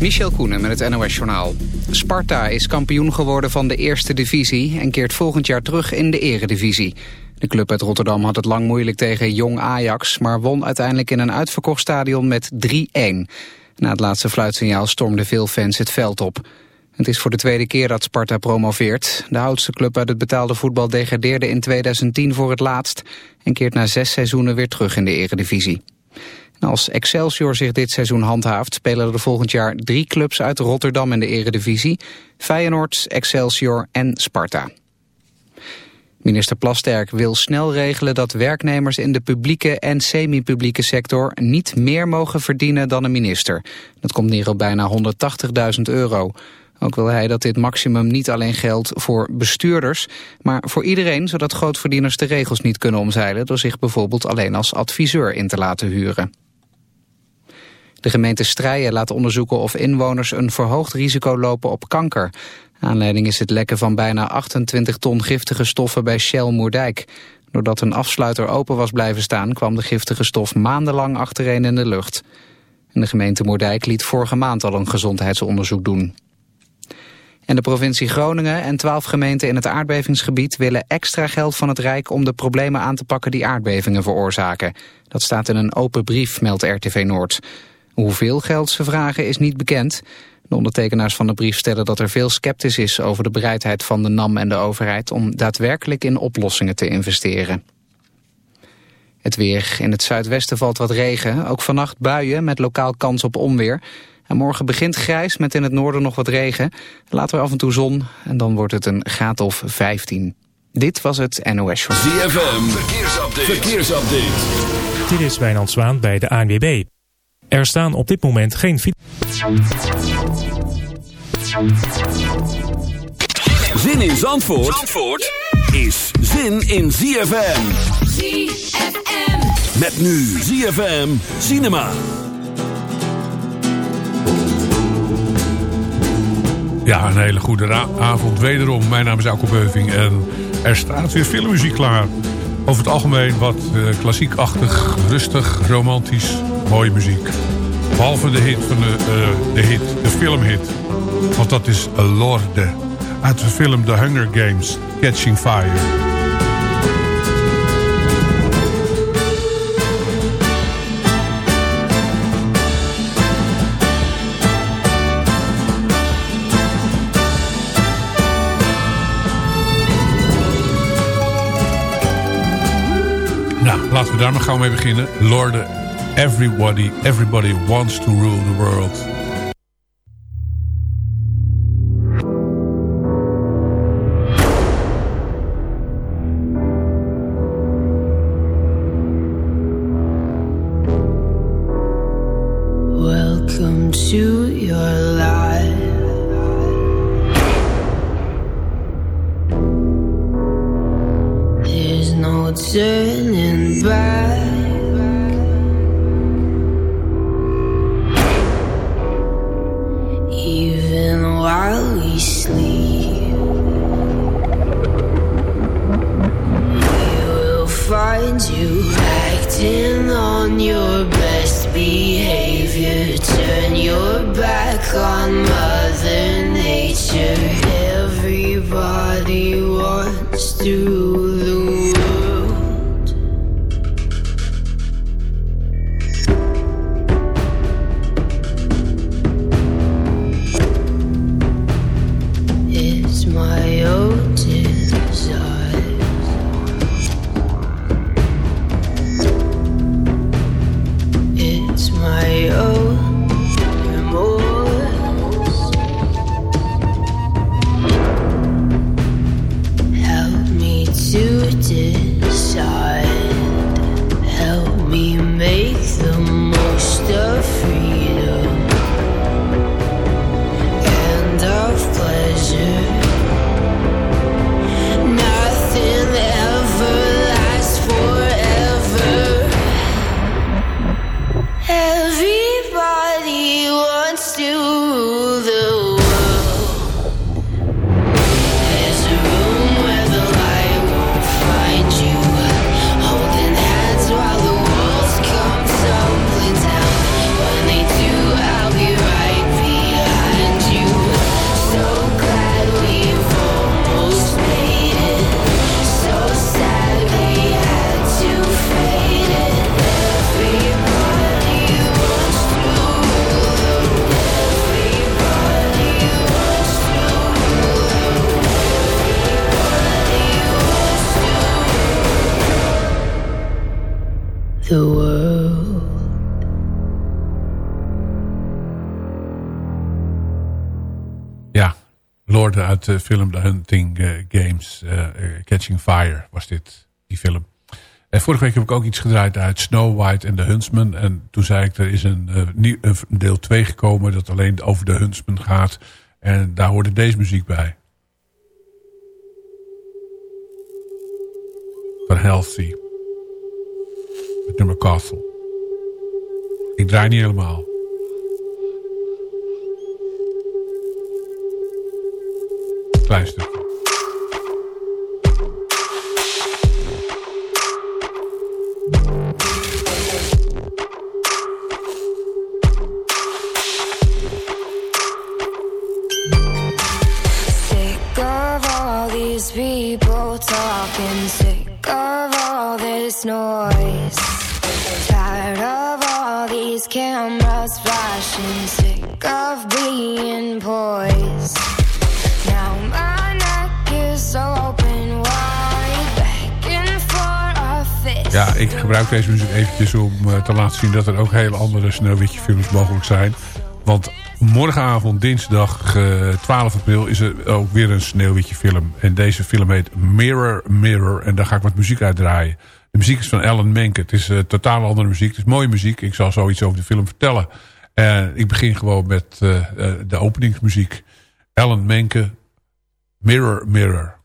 Michel Koenen met het NOS-journaal. Sparta is kampioen geworden van de eerste divisie... en keert volgend jaar terug in de eredivisie. De club uit Rotterdam had het lang moeilijk tegen Jong Ajax... maar won uiteindelijk in een uitverkocht stadion met 3-1. Na het laatste fluitsignaal stormden veel fans het veld op. Het is voor de tweede keer dat Sparta promoveert. De oudste club uit het betaalde voetbal degradeerde in 2010 voor het laatst... en keert na zes seizoenen weer terug in de eredivisie. Als Excelsior zich dit seizoen handhaaft... spelen er volgend jaar drie clubs uit Rotterdam in de eredivisie. Feyenoord, Excelsior en Sparta. Minister Plasterk wil snel regelen dat werknemers in de publieke en semi-publieke sector niet meer mogen verdienen dan een minister. Dat komt neer op bijna 180.000 euro. Ook wil hij dat dit maximum niet alleen geldt voor bestuurders, maar voor iedereen, zodat grootverdieners de regels niet kunnen omzeilen door zich bijvoorbeeld alleen als adviseur in te laten huren. De gemeente Strijen laat onderzoeken of inwoners een verhoogd risico lopen op kanker. Aanleiding is het lekken van bijna 28 ton giftige stoffen bij Shell Moerdijk. Doordat een afsluiter open was blijven staan kwam de giftige stof maandenlang achtereen in de lucht. De gemeente Moerdijk liet vorige maand al een gezondheidsonderzoek doen. En de provincie Groningen en twaalf gemeenten in het aardbevingsgebied willen extra geld van het Rijk om de problemen aan te pakken die aardbevingen veroorzaken. Dat staat in een open brief, meldt RTV Noord. Hoeveel geld ze vragen is niet bekend. De ondertekenaars van de brief stellen dat er veel sceptisch is over de bereidheid van de NAM en de overheid om daadwerkelijk in oplossingen te investeren. Het weer. In het zuidwesten valt wat regen. Ook vannacht buien met lokaal kans op onweer. En morgen begint grijs met in het noorden nog wat regen. Later af en toe zon en dan wordt het een graad of 15. Dit was het NOS Show. ZFM. Verkeersupdate. Verkeersupdate. Dit is Wijnand Zwaan bij de ANWB. Er staan op dit moment geen Zin in Zandvoort, Zandvoort is zin in ZFM. ZFM. Met nu ZFM Cinema. Ja, een hele goede avond wederom. Mijn naam is Alko Beuving en er staat weer filmmuziek klaar. Over het algemeen wat uh, klassiekachtig, rustig, romantisch, mooie muziek. Behalve de hit van de, uh, de hit, de filmhit. Want dat is Lorde. Uit de film The Hunger Games, Catching Fire. Laten we daar maar gauw mee beginnen. Lord, everybody, everybody wants to rule the world. Uit de film The Hunting uh, Games, uh, Catching Fire was dit, die film. En vorige week heb ik ook iets gedraaid uit Snow White en The Huntsman. En toen zei ik, er is een, een deel 2 gekomen dat alleen over de Huntsman gaat. En daar hoorde deze muziek bij. Van Healthy. Het nummer Castle. Ik draai niet helemaal. Sick of all these people talking, sick of all this noise. Tired of all these cameras flashing, sick of being poised. Ja, ik gebruik deze muziek eventjes om uh, te laten zien dat er ook hele andere Sneeuwwitje films mogelijk zijn. Want morgenavond, dinsdag uh, 12 april, is er ook weer een Sneeuwwitje film. En deze film heet Mirror Mirror. En daar ga ik wat muziek uit draaien. De muziek is van Alan Menken. Het is uh, totaal andere muziek. Het is mooie muziek. Ik zal zoiets over de film vertellen. En ik begin gewoon met uh, de openingsmuziek. Alan Menken, Mirror Mirror.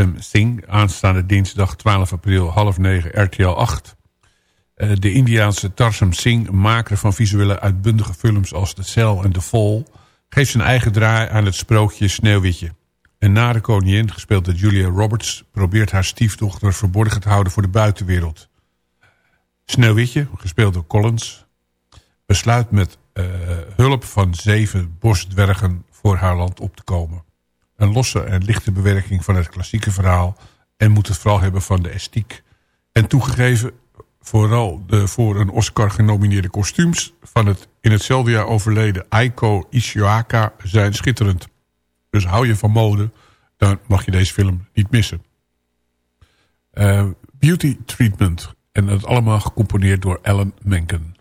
Tarsem Singh. Aanstaande dinsdag 12 april half negen RTL 8. Uh, de Indiaanse Tarsem Singh, maker van visuele uitbundige films als The Cell en The Fall... geeft zijn eigen draai aan het sprookje Sneeuwwitje. En na de koningin, gespeeld door Julia Roberts... probeert haar stiefdochter verborgen te houden voor de buitenwereld. Sneeuwwitje, gespeeld door Collins... besluit met uh, hulp van zeven bosdwergen voor haar land op te komen. Een losse en lichte bewerking van het klassieke verhaal... en moet het vooral hebben van de estiek. En toegegeven, vooral de voor een Oscar genomineerde kostuums... van het in hetzelfde jaar overleden Aiko Ishioaka zijn schitterend. Dus hou je van mode, dan mag je deze film niet missen. Uh, Beauty Treatment. En dat allemaal gecomponeerd door Alan Menken.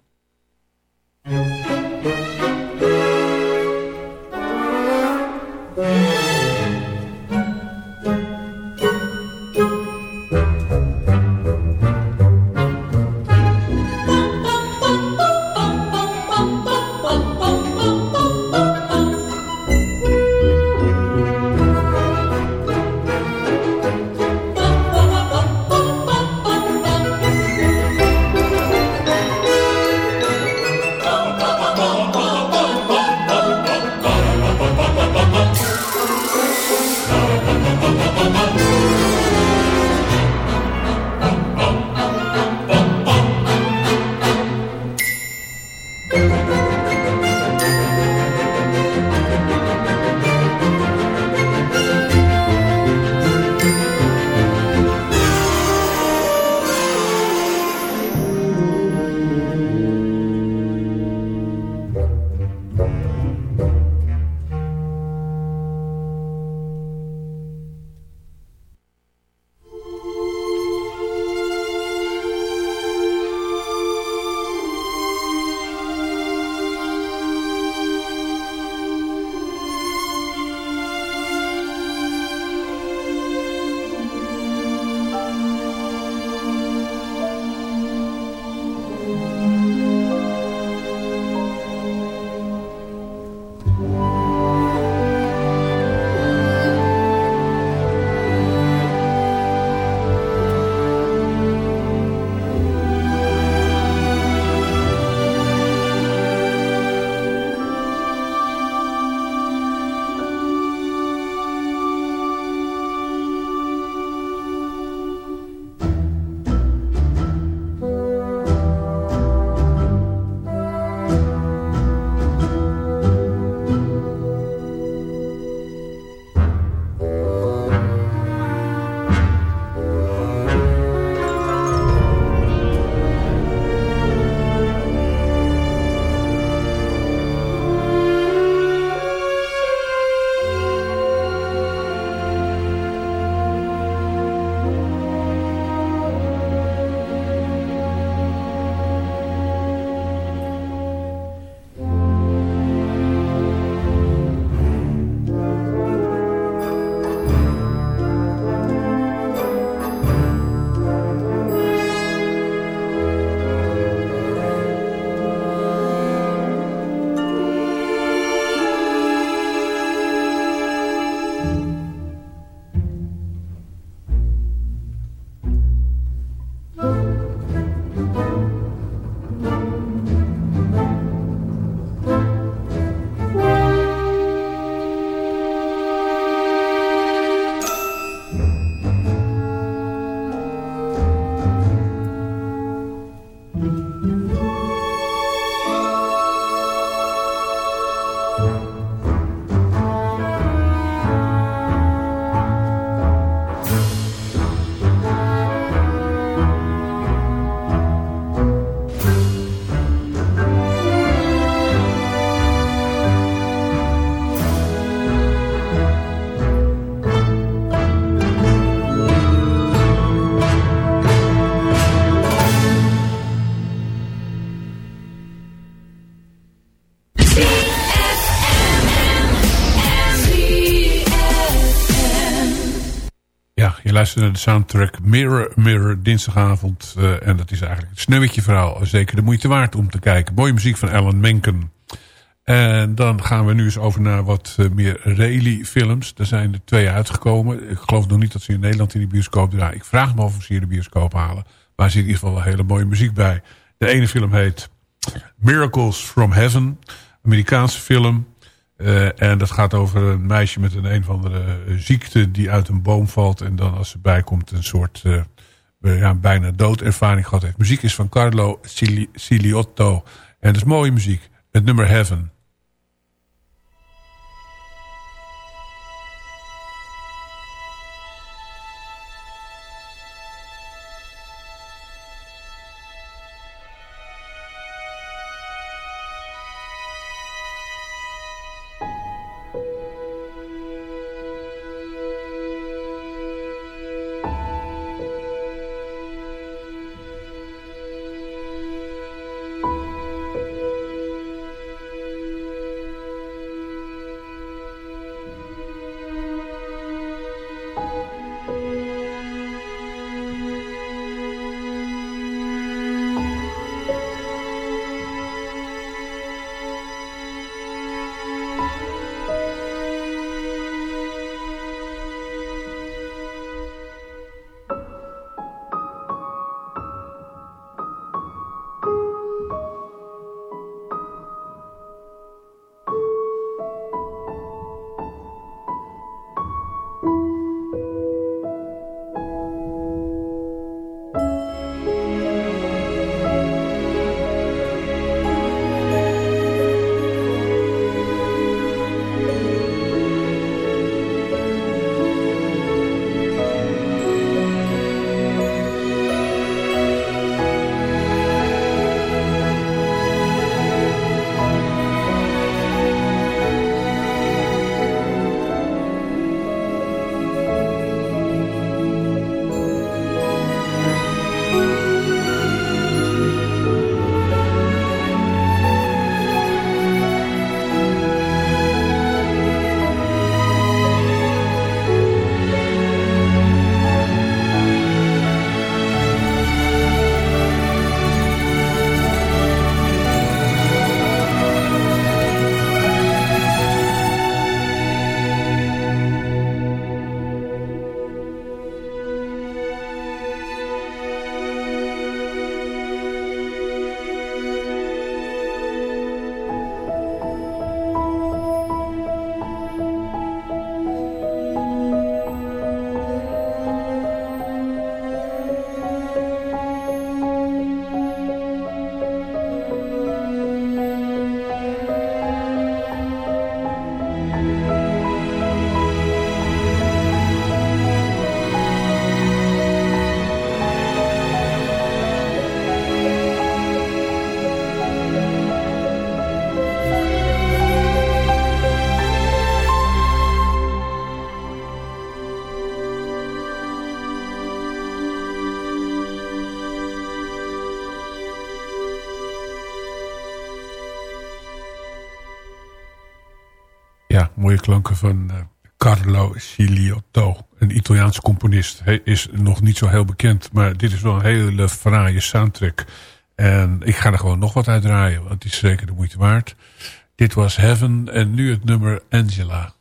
Luisteren naar de soundtrack Mirror Mirror dinsdagavond. Uh, en dat is eigenlijk het sneeuwtje verhaal. Zeker de moeite waard om te kijken. Mooie muziek van Alan Menken. En dan gaan we nu eens over naar wat uh, meer rally-films. Er zijn er twee uitgekomen. Ik geloof nog niet dat ze in Nederland in de bioscoop draaien. Ik vraag me af of ze hier de bioscoop halen. Maar er zit in ieder geval wel hele mooie muziek bij. De ene film heet Miracles from Heaven. Amerikaanse film. Uh, en dat gaat over een meisje met een een of andere ziekte die uit een boom valt. En dan als ze bijkomt een soort uh, ja, bijna doodervaring gehad heeft. Muziek is van Carlo Ciliotto. En dat is mooie muziek. Het nummer Heaven. Mooie klanken van uh, Carlo Ciliotto. Een Italiaanse componist. Hij is nog niet zo heel bekend. Maar dit is wel een hele fraaie soundtrack. En ik ga er gewoon nog wat uit draaien. Want het is zeker de moeite waard. Dit was Heaven. En nu het nummer Angela.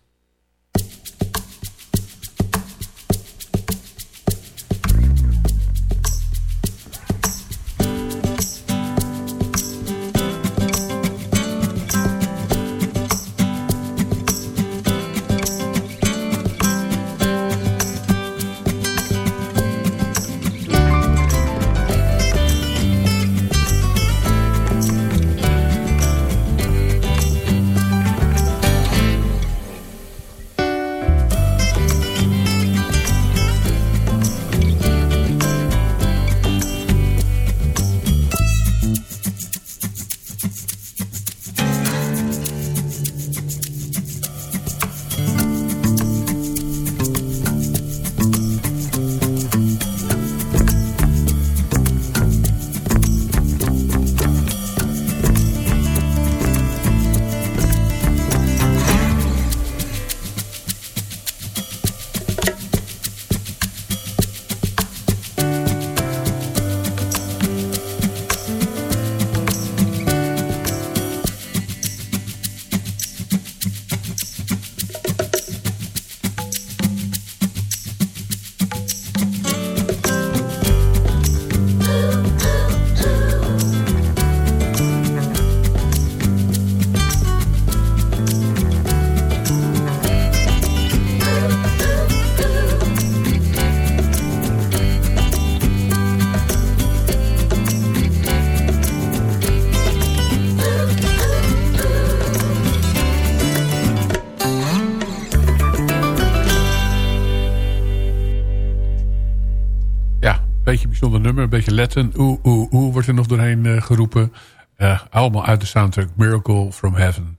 Latin. Oeh, oeh, wordt er nog doorheen uh, geroepen. Uh, allemaal uit de soundtrack Miracle from Heaven.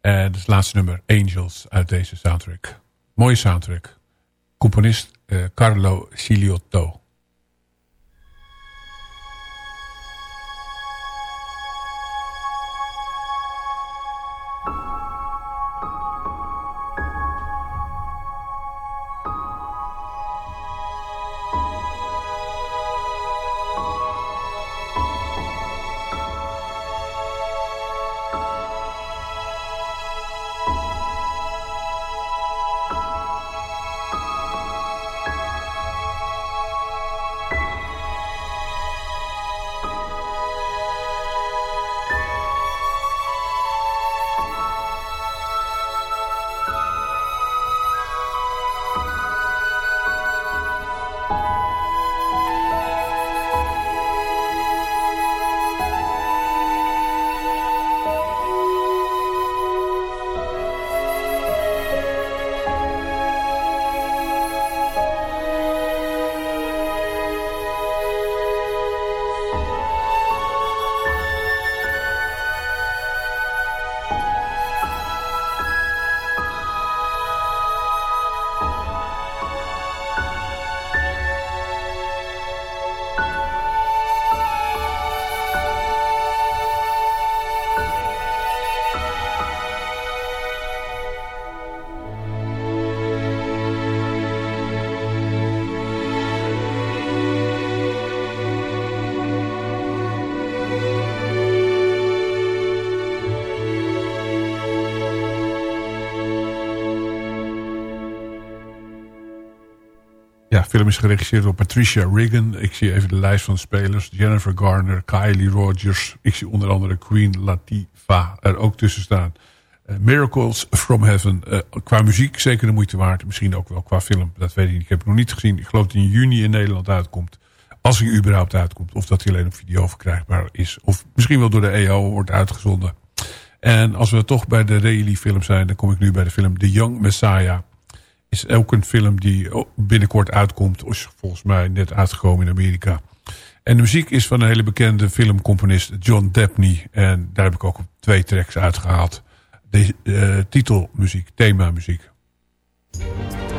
En het laatste nummer Angels uit deze soundtrack. Mooie soundtrack. Componist uh, Carlo Ciliotto. Film is geregisseerd door Patricia Riggin. Ik zie even de lijst van de spelers. Jennifer Garner, Kylie Rogers. Ik zie onder andere Queen Latifah er ook tussen staan. Uh, Miracles from Heaven. Uh, qua muziek zeker de moeite waard. Misschien ook wel qua film. Dat weet ik niet. Ik heb het nog niet gezien. Ik geloof dat hij in juni in Nederland uitkomt. Als hij überhaupt uitkomt. Of dat hij alleen op video verkrijgbaar is. Of misschien wel door de EO wordt uitgezonden. En als we toch bij de Reilly film zijn. Dan kom ik nu bij de film The Young Messiah is ook een film die binnenkort uitkomt. Is volgens mij net uitgekomen in Amerika. En de muziek is van een hele bekende filmcomponist John Debney. En daar heb ik ook twee tracks uitgehaald. De uh, titelmuziek, themamuziek. Ja,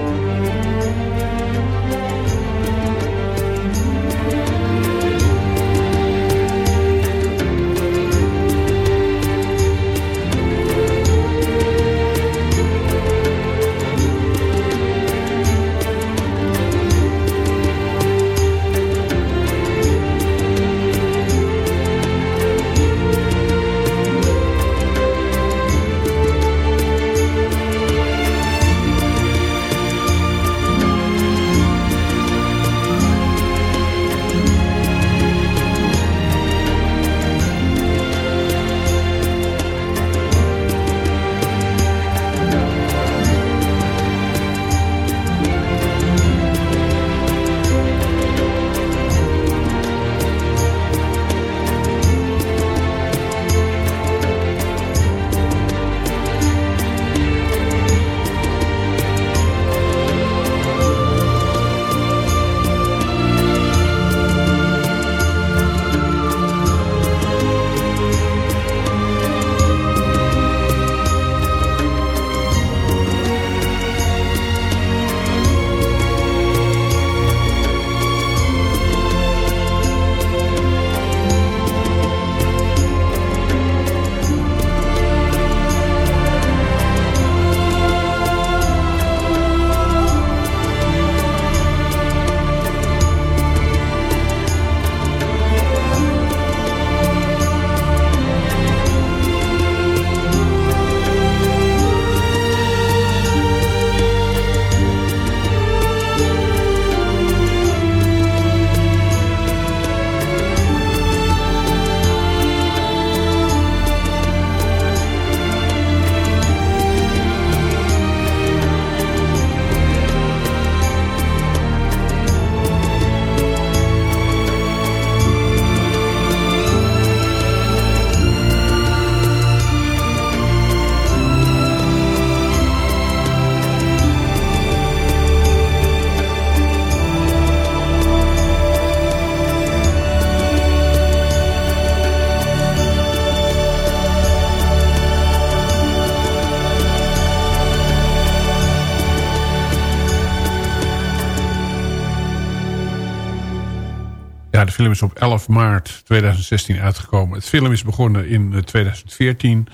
film is op 11 maart 2016 uitgekomen. Het film is begonnen in 2014.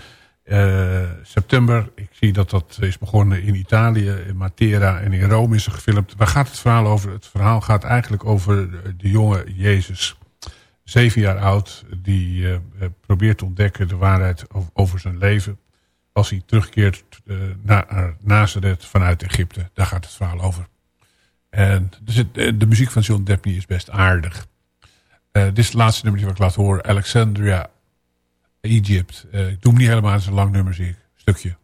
Uh, september, ik zie dat dat is begonnen in Italië, in Matera en in Rome is er gefilmd. Waar gaat het verhaal over? Het verhaal gaat eigenlijk over de jonge Jezus. Zeven jaar oud, die probeert te ontdekken de waarheid over, zijn leven. Als hij terugkeert uh, naar Nazareth vanuit Egypte. Daar gaat het verhaal over. En dus de muziek van John Debney is best aardig. Dit is het laatste nummer die ik laat horen. Alexandria Egypt. Uh, ik doe hem niet helemaal, het is een lang nummer zie ik. Stukje.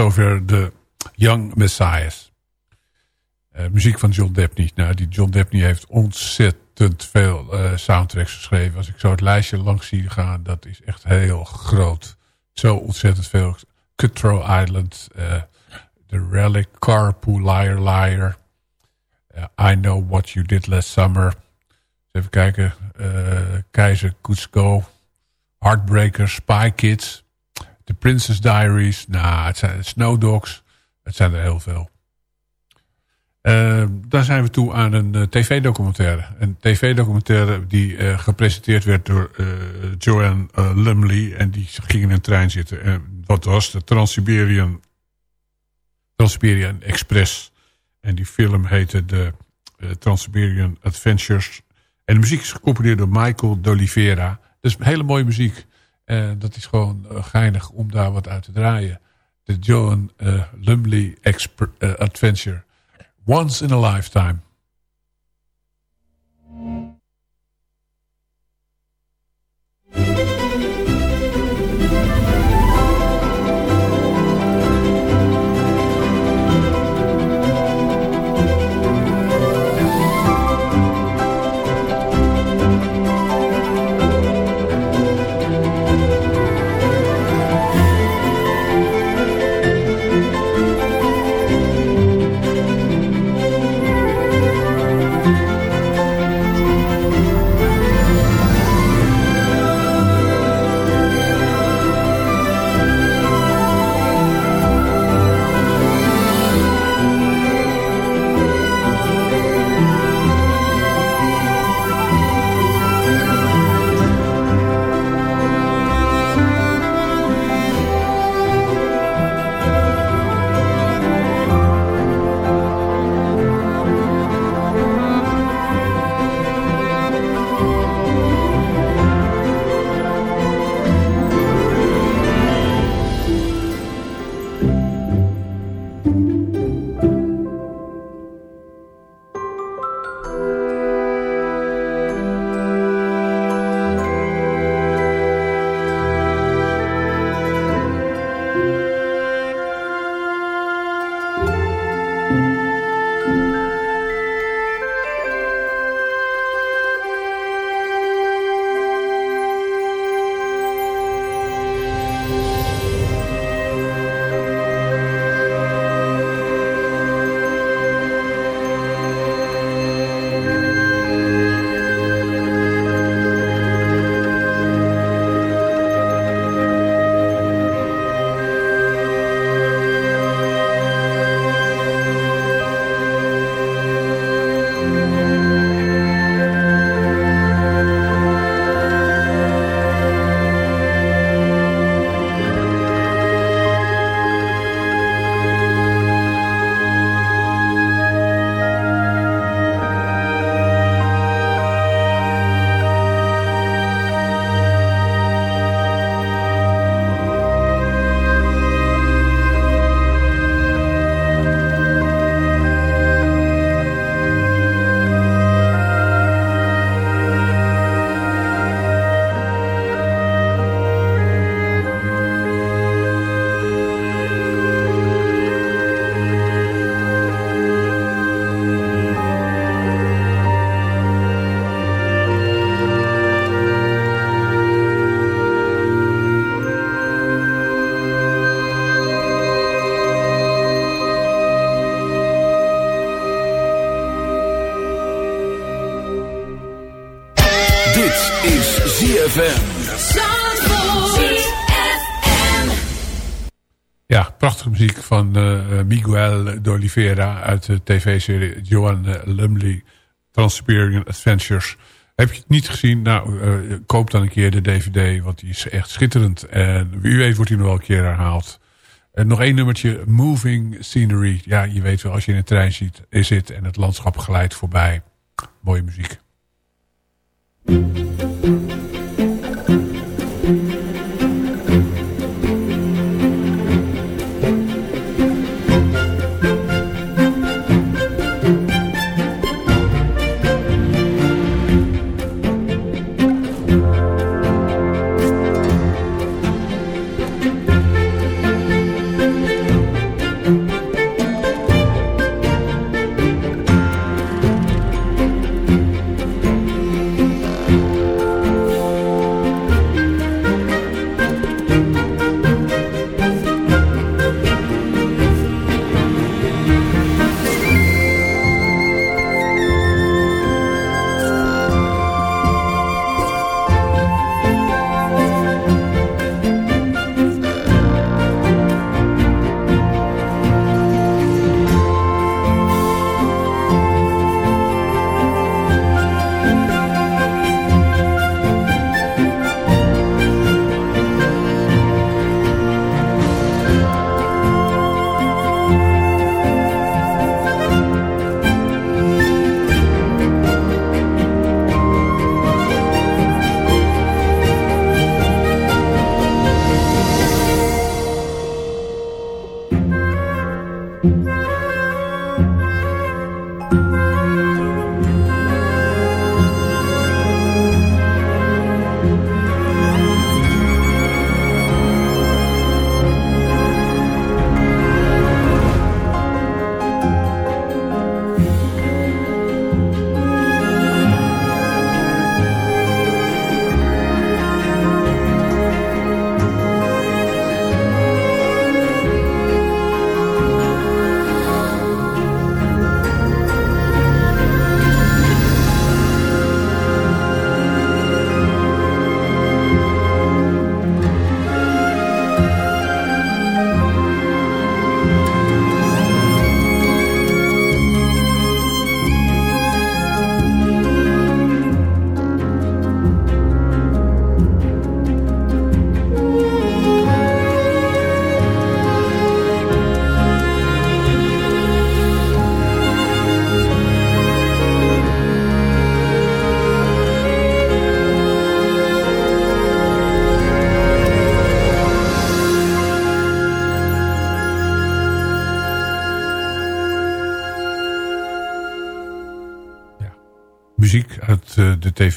Zover de Young Messiahs. Uh, muziek van John Debney. Nou, die John Debney heeft ontzettend veel uh, soundtracks geschreven. Als ik zo het lijstje langs zie gaan, dat is echt heel groot. Zo ontzettend veel. Cutthroat Island, uh, The Relic, Carpool Liar Liar. I Know What You Did Last Summer. Even kijken. Keizer Kutsko. Heartbreaker, Spy Kids. The Princess Diaries. Nou, het zijn Snow Dogs. Het zijn er heel veel. Uh, dan zijn we toe aan een uh, tv-documentaire. Een tv-documentaire die uh, gepresenteerd werd door Joanne Lumley. En die ging in een trein zitten. En wat was de Trans-Siberian Trans Express. En die film heette de Trans-Siberian Adventures. En de muziek is gecomponeerd door Michael D'Oliveira. Dus hele mooie muziek. En dat is gewoon uh, geinig om daar wat uit te draaien. De Joan uh, Lumley uh, Adventure. Once in a Lifetime. Ja, prachtige muziek van uh, Miguel de Oliveira uit de tv-serie Joan Lumley Trans-Siberian Adventures. Heb je het niet gezien? Nou, koop dan een keer de DVD, want die is echt schitterend. En wie weet wordt hij nog wel een keer herhaald. En nog één nummertje, Moving Scenery. Ja, je weet wel, als je in een trein ziet, zit en het landschap glijdt voorbij. Mooie muziek.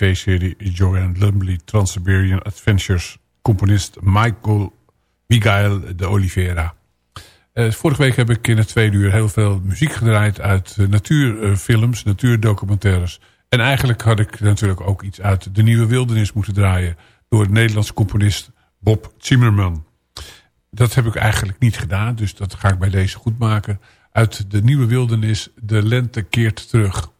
Tv-serie Joanne Lumley Trans-Siberian Adventures... componist Michael Miguel de Oliveira. Uh, vorige week heb ik in het tweede uur heel veel muziek gedraaid... uit uh, natuurfilms, natuurdocumentaires. En eigenlijk had ik natuurlijk ook iets uit De Nieuwe Wildernis moeten draaien... door de Nederlandse componist Bob Zimmerman. Dat heb ik eigenlijk niet gedaan, dus dat ga ik bij deze goed maken. Uit De Nieuwe Wildernis, De Lente keert terug...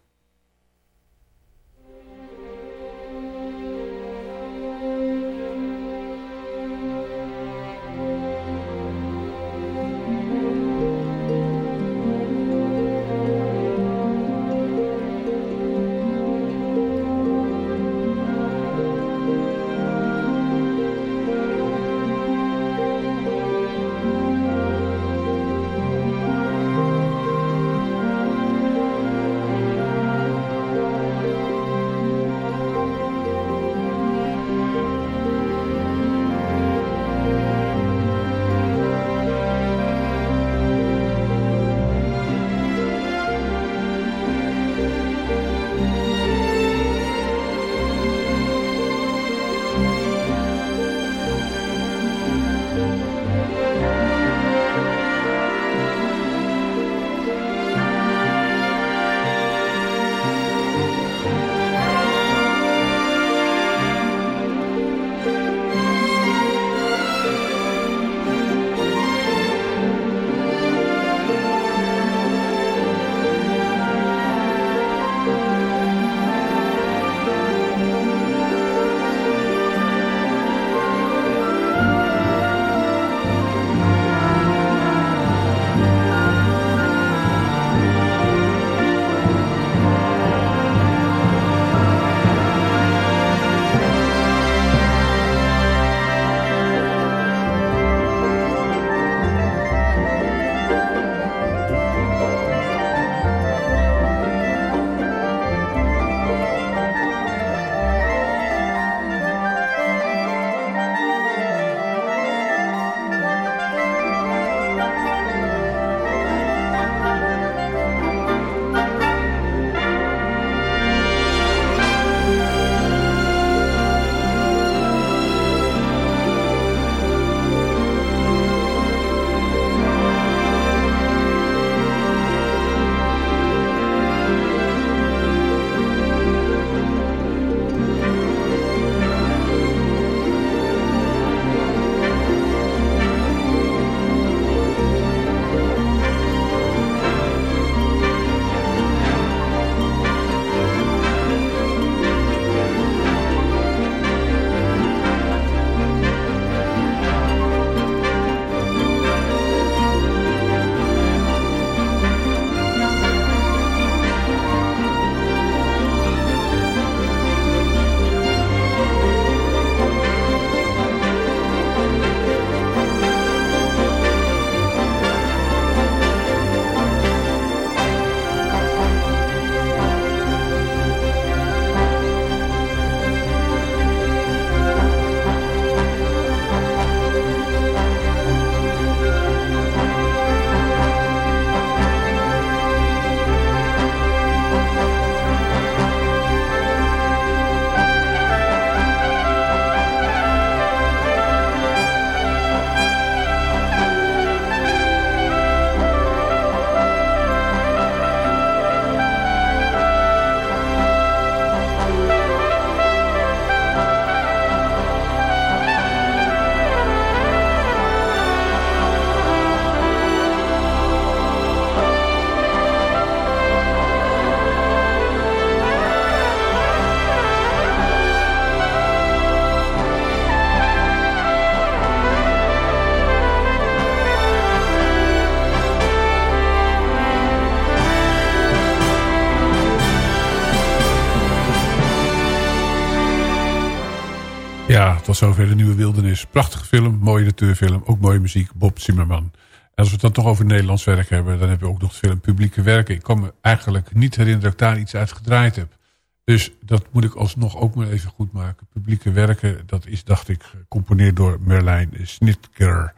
tot zover de Nieuwe Wildernis. Prachtige film, mooie natuurfilm, ook mooie muziek, Bob Zimmerman. En als we het dan toch over Nederlands werk hebben... dan hebben we ook nog de film Publieke Werken. Ik kan me eigenlijk niet herinneren dat ik daar iets uit gedraaid heb. Dus dat moet ik alsnog ook maar even goed maken. Publieke Werken, dat is, dacht ik, gecomponeerd door Merlijn Snitker.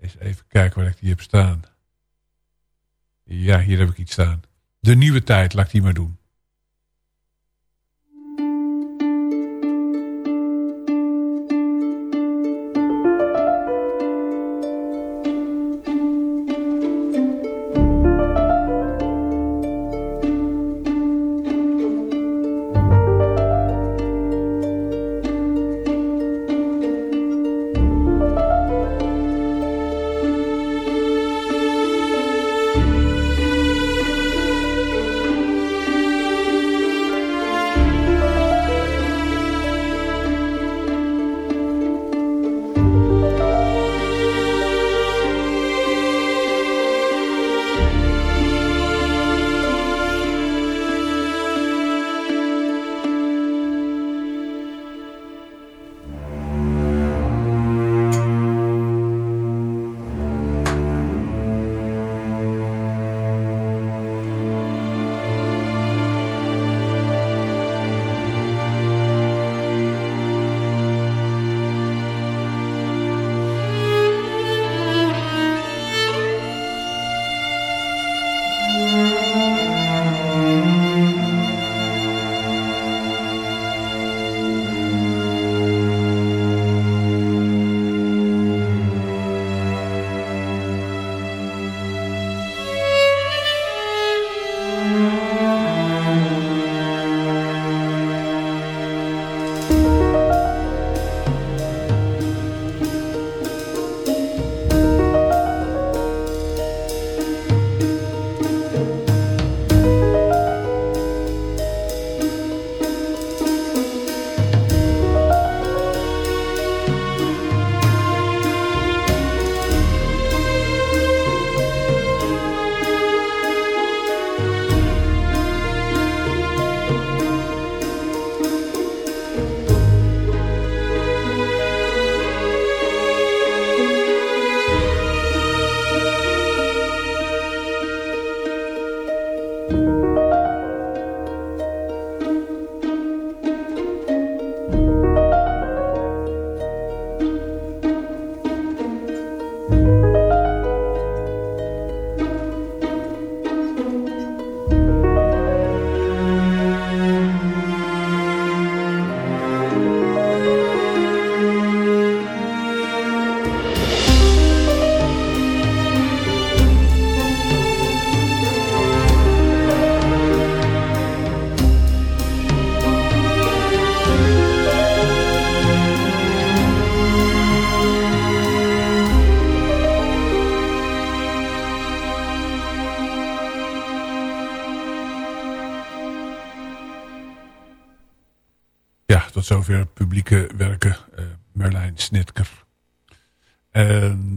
Eens even kijken waar ik die heb staan. Ja, hier heb ik iets staan. De Nieuwe Tijd, laat ik die maar doen.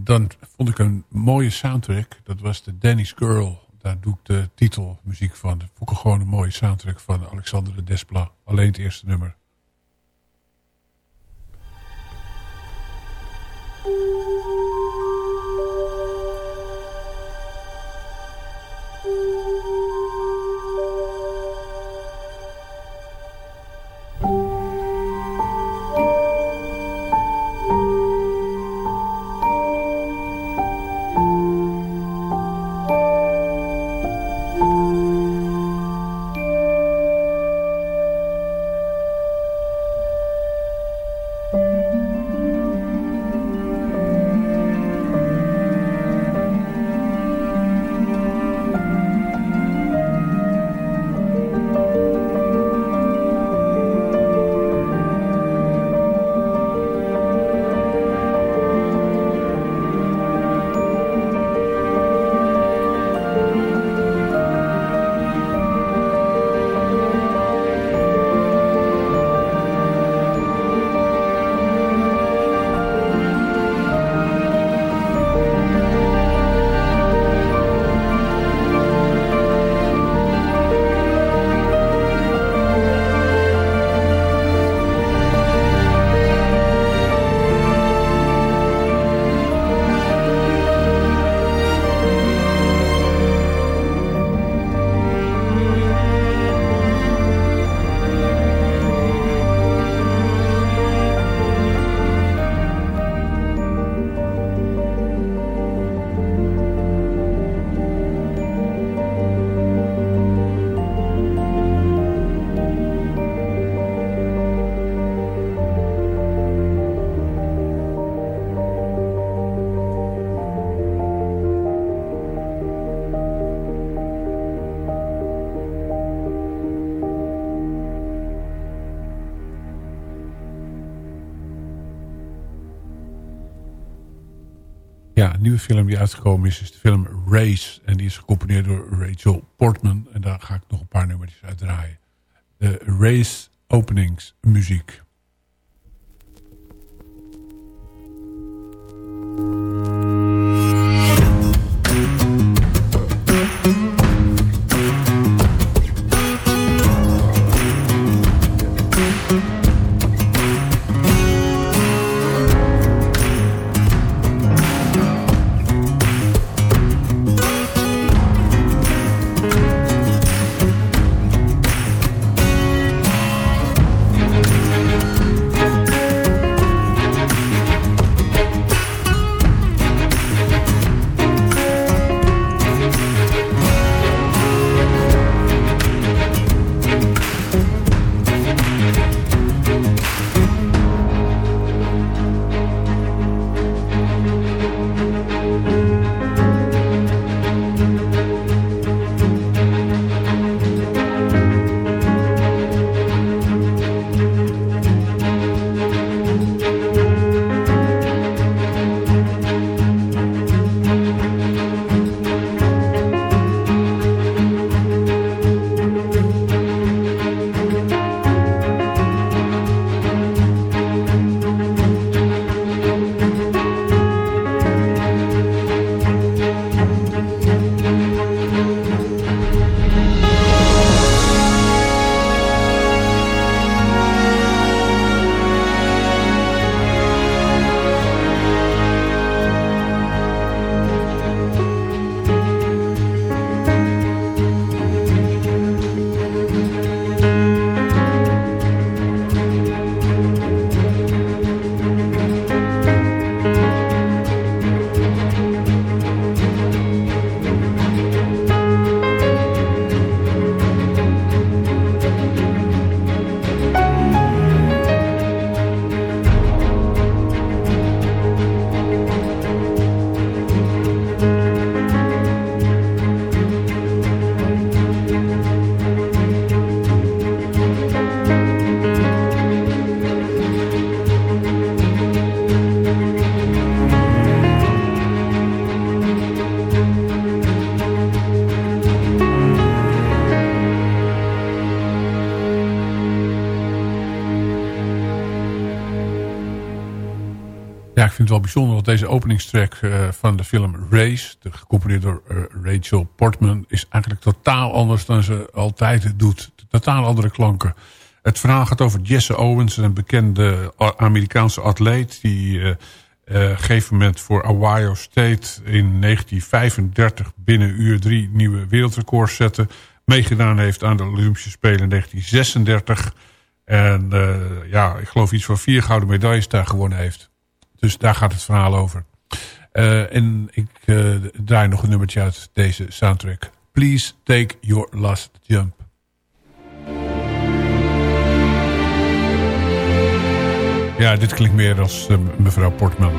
Dan vond ik een mooie soundtrack. Dat was de Danny's Girl. Daar doe ik de titelmuziek van. Dat ik gewoon een mooie soundtrack van Alexander Desplat. Alleen het eerste nummer. Nieuwe film die uitgekomen is, is de film Race. En die is gecomponeerd door Rachel Portman. En daar ga ik nog een paar nummertjes uit draaien. De Race openingsmuziek. Wel bijzonder dat deze openingstrack uh, van de film Race, gecomponeerd door uh, Rachel Portman, is eigenlijk totaal anders dan ze altijd doet. Totaal andere klanken. Het verhaal gaat over Jesse Owens, een bekende Amerikaanse atleet die uh, een gegeven moment voor Ohio State in 1935 binnen uur drie nieuwe wereldrecords zette. Meegedaan heeft aan de Olympische Spelen in 1936. En ja, ik geloof iets van vier gouden medailles daar gewonnen heeft. Dus daar gaat het verhaal over. Uh, en ik uh, draai nog een nummertje uit deze soundtrack. Please take your last jump. Ja, dit klinkt meer als uh, mevrouw Portman.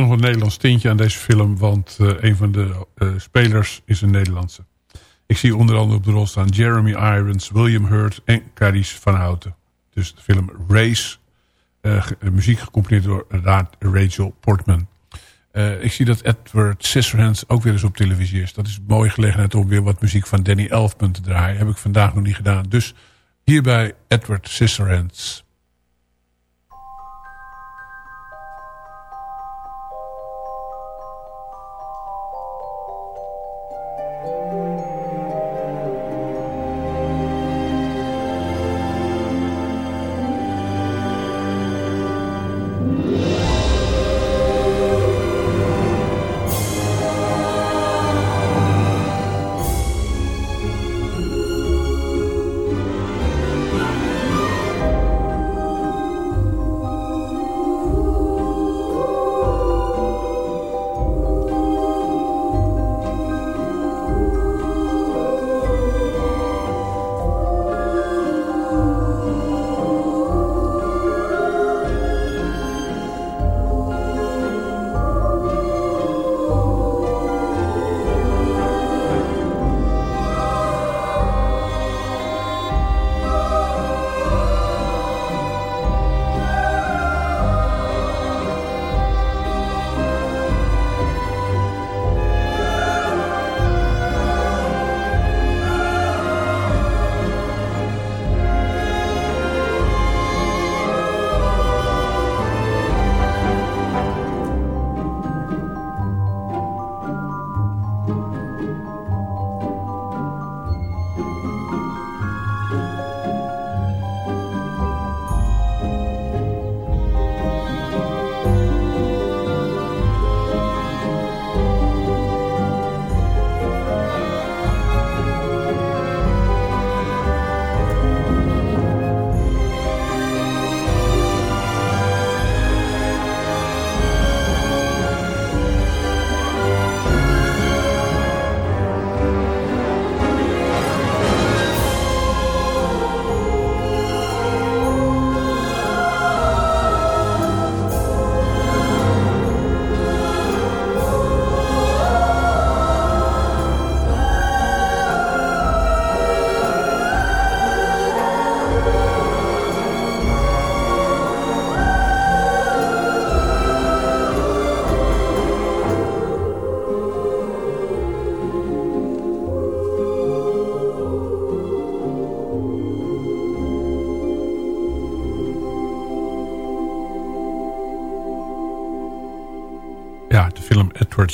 Nog een Nederlands tintje aan deze film... want uh, een van de uh, spelers is een Nederlandse. Ik zie onder andere op de rol staan Jeremy Irons, William Hurt en Carice van Houten. Dus de film Race, uh, muziek gecomponeerd door Rachel Portman. ik zie dat Edward Scissorhands ook weer eens op televisie is. Dat is een mooie gelegenheid om weer wat muziek van Danny Elfman te draaien. Heb ik vandaag nog niet gedaan. Dus hierbij Edward Scissorhands.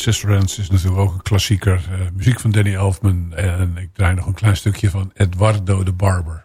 Scissorhands is natuurlijk ook een klassieker. Uh, muziek van Danny Elfman. En ik draai nog een klein stukje van Eduardo de Barber.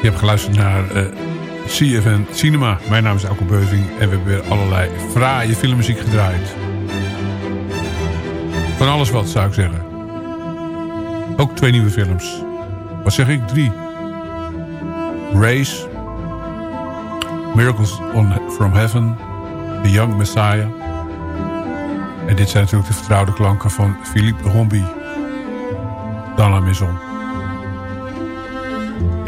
Je hebt geluisterd naar uh, CFN Cinema. Mijn naam is Alko Beuving en we hebben weer allerlei fraaie filmmuziek gedraaid. Van alles wat, zou ik zeggen. Ook twee nieuwe films. Wat zeg ik? Drie. Race. Miracles on, from Heaven. The Young Messiah. En dit zijn natuurlijk de vertrouwde klanken van Philippe Rombi. Dans la Maison.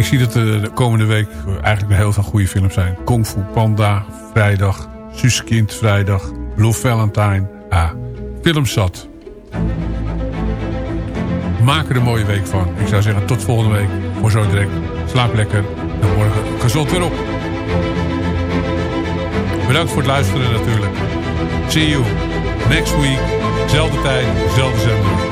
Ik zie dat de komende week eigenlijk heel veel goede films zijn. Kung Fu Panda, vrijdag. Suskind, vrijdag. Blue Valentine. Ah, films zat. Maak er een mooie week van. Ik zou zeggen tot volgende week. Voor zo direct. Slaap lekker. En morgen gezond weer op. Bedankt voor het luisteren natuurlijk. See you next week. Zelfde tijd, zelfde zender.